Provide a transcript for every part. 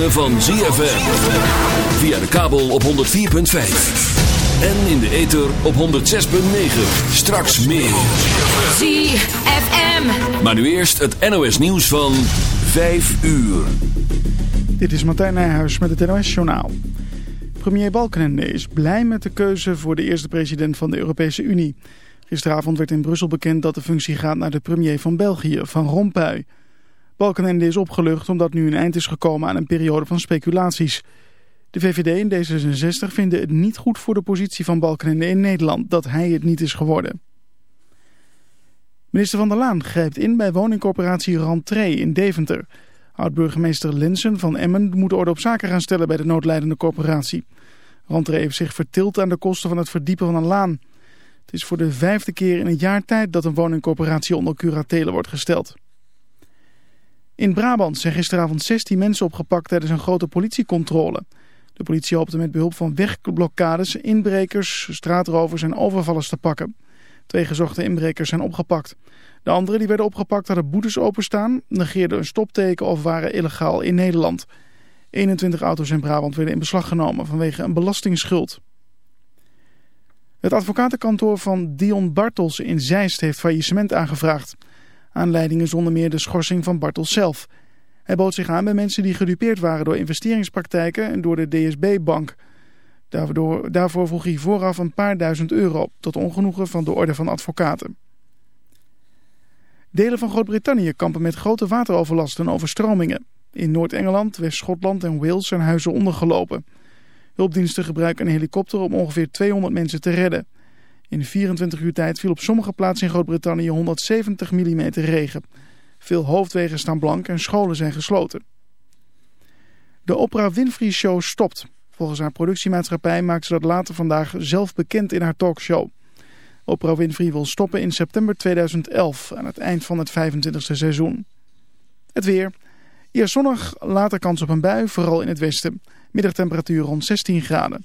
ritme van ZFM. Via de kabel op 104.5. En in de ether op 106.9. Straks meer. ZFM. Maar nu eerst het NOS nieuws van 5 uur. Dit is Martijn Nijhuis met het NOS-journaal. Premier Balkenende is blij met de keuze voor de eerste president van de Europese Unie. Gisteravond werd in Brussel bekend dat de functie gaat naar de premier van België, Van Rompuy. Balkenende is opgelucht omdat nu een eind is gekomen aan een periode van speculaties. De VVD en D66 vinden het niet goed voor de positie van Balkenende in Nederland dat hij het niet is geworden. Minister Van der Laan grijpt in bij woningcorporatie Rantree in Deventer. Oud-burgemeester Linsen van Emmen moet orde op zaken gaan stellen bij de noodlijdende corporatie. Rantree heeft zich vertild aan de kosten van het verdiepen van een laan. Het is voor de vijfde keer in een jaar tijd dat een woningcorporatie onder curatele wordt gesteld. In Brabant zijn gisteravond 16 mensen opgepakt tijdens een grote politiecontrole. De politie hoopte met behulp van wegblokkades, inbrekers, straatrovers en overvallers te pakken. Twee gezochte inbrekers zijn opgepakt. De anderen die werden opgepakt hadden boetes openstaan, negeerden een stopteken of waren illegaal in Nederland. 21 auto's in Brabant werden in beslag genomen vanwege een belastingsschuld. Het advocatenkantoor van Dion Bartels in Zeist heeft faillissement aangevraagd. Aanleiding is onder meer de schorsing van Bartels zelf. Hij bood zich aan bij mensen die gedupeerd waren door investeringspraktijken en door de DSB-bank. Daarvoor, daarvoor vroeg hij vooraf een paar duizend euro, tot ongenoegen van de orde van advocaten. Delen van Groot-Brittannië kampen met grote wateroverlast en overstromingen. In Noord-Engeland, West-Schotland en Wales zijn huizen ondergelopen. Hulpdiensten gebruiken een helikopter om ongeveer 200 mensen te redden. In 24 uur tijd viel op sommige plaatsen in Groot-Brittannië 170 mm regen. Veel hoofdwegen staan blank en scholen zijn gesloten. De Oprah Winfrey Show stopt. Volgens haar productiemaatschappij maakt ze dat later vandaag zelf bekend in haar talkshow. Oprah Winfrey wil stoppen in september 2011 aan het eind van het 25e seizoen. Het weer. Eerst zonnig, later kans op een bui, vooral in het westen. Middagtemperatuur rond 16 graden.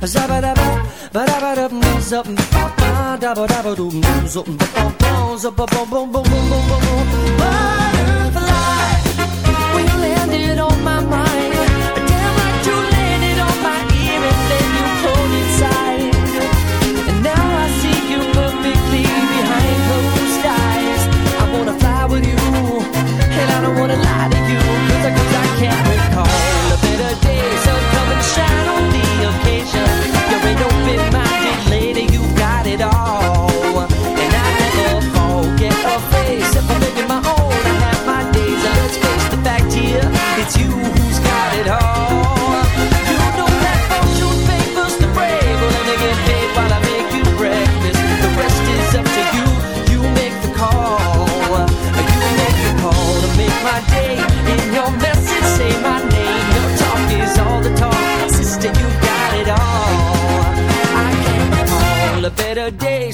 ba ba da ba. Zabba-dabba, ba-dabba-dum, zup, ba-ba, dabba-dabba-dum, zup, ba-ba-bum, zup-ba-bum-bum-bum-bum-bum-bum. Butterfly, when you landed on my mind, damn you landed on my ear and then you pulled inside. And now I see you perfectly behind eyes. I wanna fly with you, and I don't wanna lie to you, 'cause I, 'cause I can't recall a better day, so come and shine on lady, you got it all. And I never forget face. Living my own, I have my days. Let's face the fact here, it's you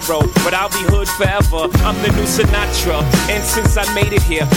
But I'll be hood forever. I'm the new Sinatra. And since I made it here,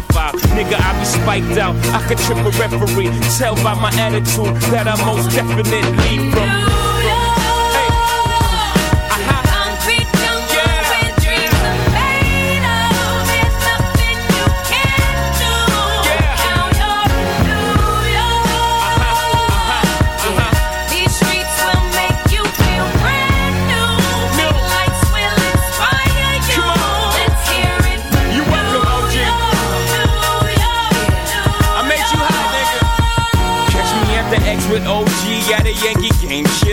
five. Nigga, I be spiked out, I could trip a referee. Tell by my attitude that I most definitely from.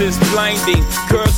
is blinding.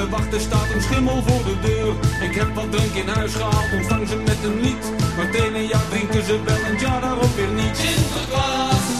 Te wachten staat, een schimmel voor de deur. Ik heb wat drank in huis gehaald, ontvang ze met een lied. Maar het ene jaar drinken ze wel en jaar daarop weer niet.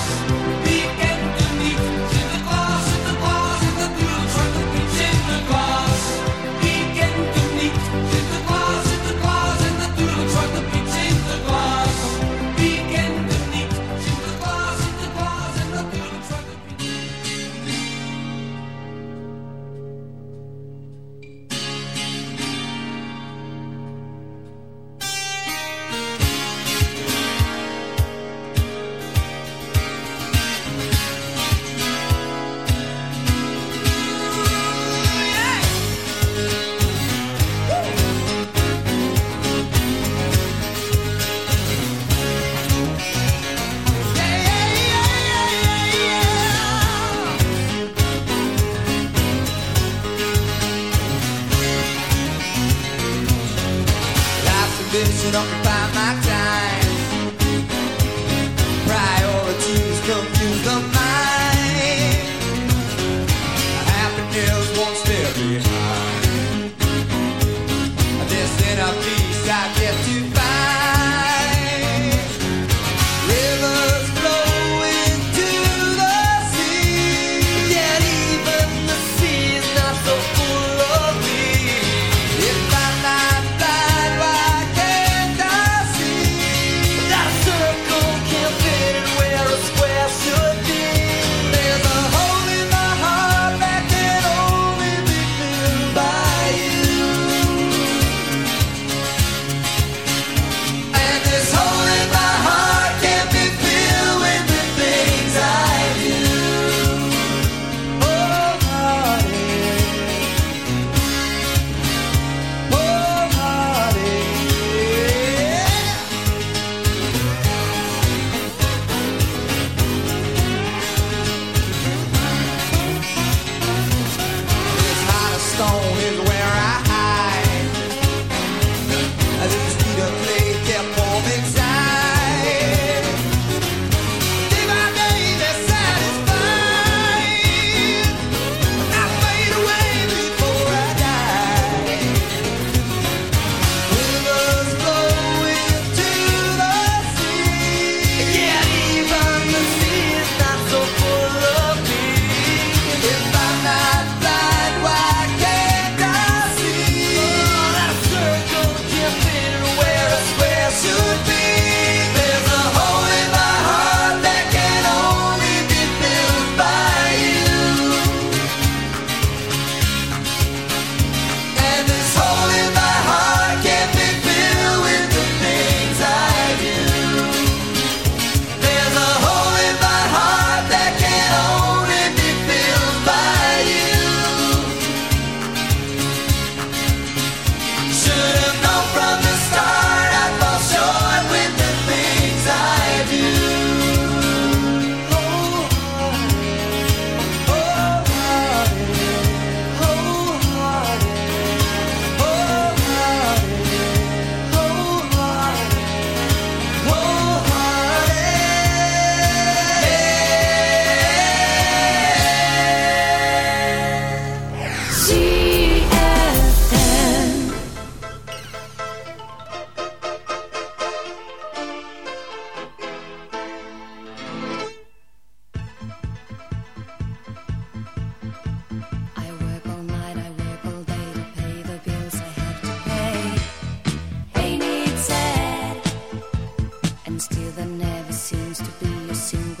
sin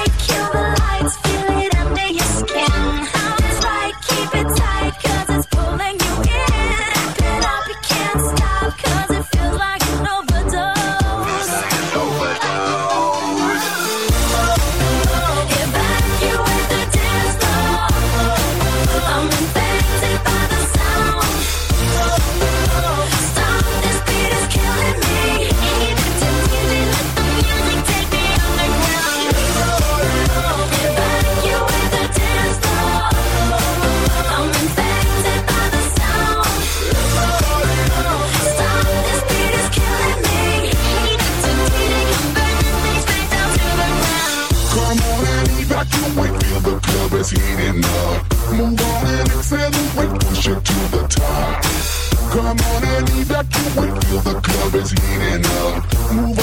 girls eating up.